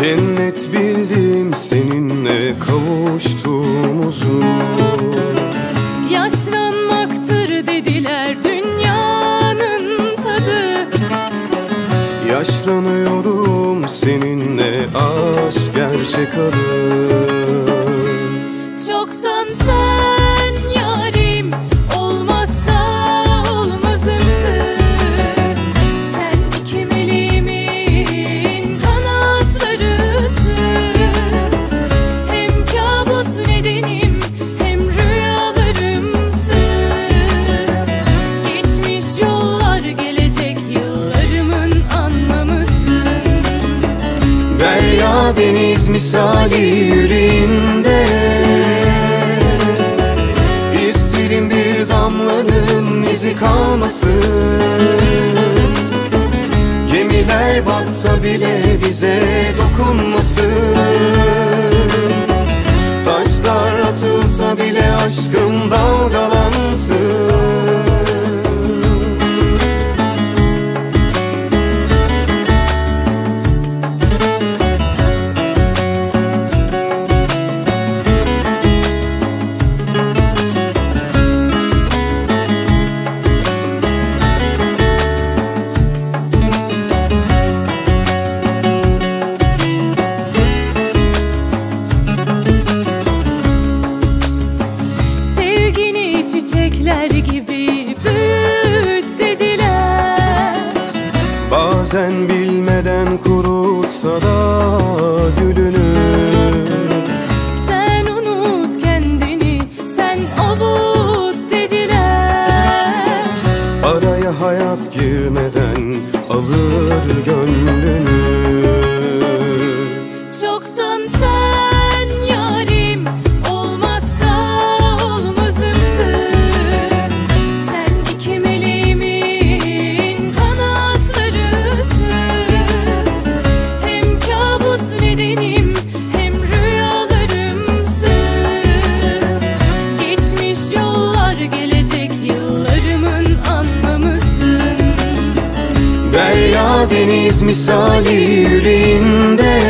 Cennet bildim seninle kavuştuğumuzu. Yaşlanmaktır dediler dünyanın tadı. Yaşlanıyorum seninle aşk gerçek adı. Çoktan sen deniz misali yüreğimde İsterim bir damlanın izi kalmasın Gemiler batsa bile bize dokunmasın Bazen bilmeden kurutsa da gülünü Sen unut kendini sen avut dediler. Araya hayat girmeden alır gönlünü Derya deniz misali yüreğinde.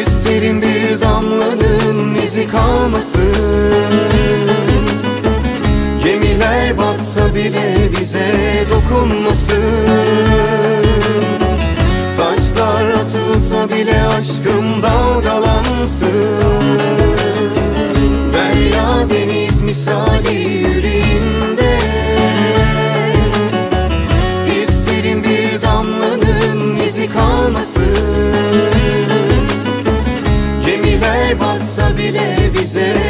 İsterim bir damlanın izi kalmasın. Gemiler batsa bile bize dokunmasın. sin.